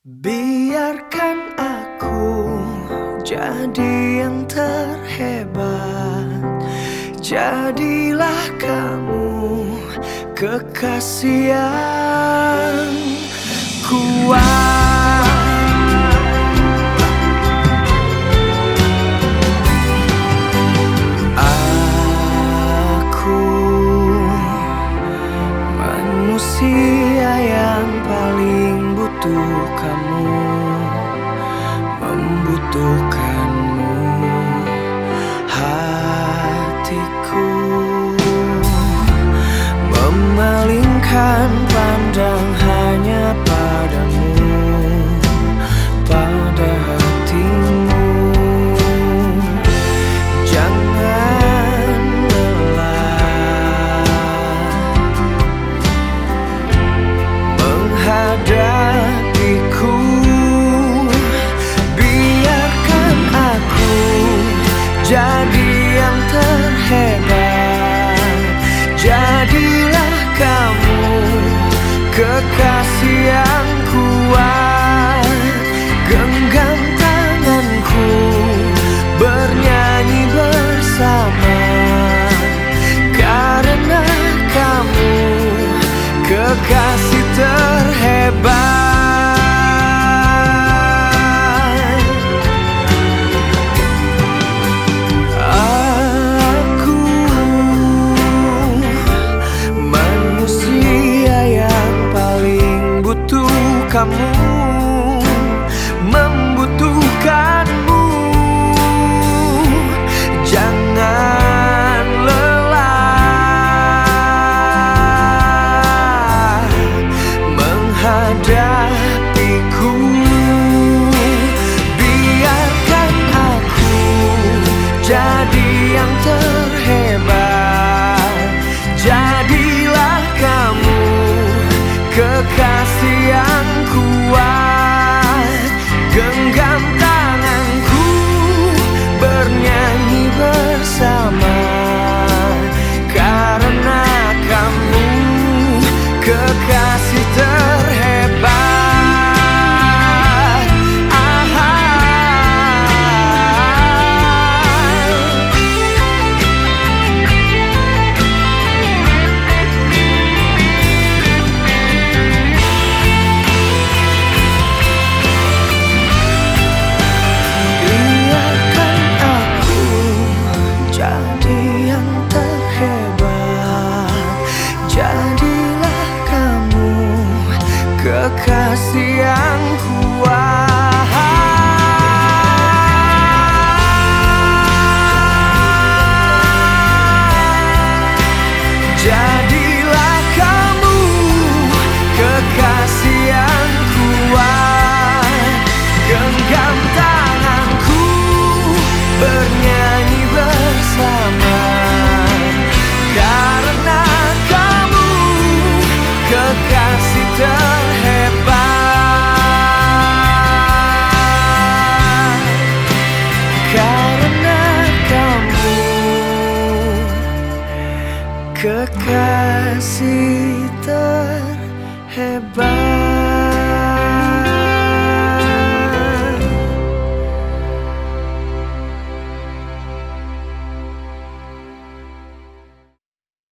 Biarkan aku jadi yang terhebat. Jadilah kamu kekasih yang kuat butuh kamu Membutuhkanmu Hatiku. Memalingkan pandang hanya padamu Pada hatimu. Jangan lelah menghadapiku terhebat. Jadilah kamu kekasih kamu Membutuhkanmu. Jangan lelah menghadapiku. Biarkan aku jadi yang terhebat. Jadilah kamu kekasih yang kuat kekasih yang kuat kekasih terhebat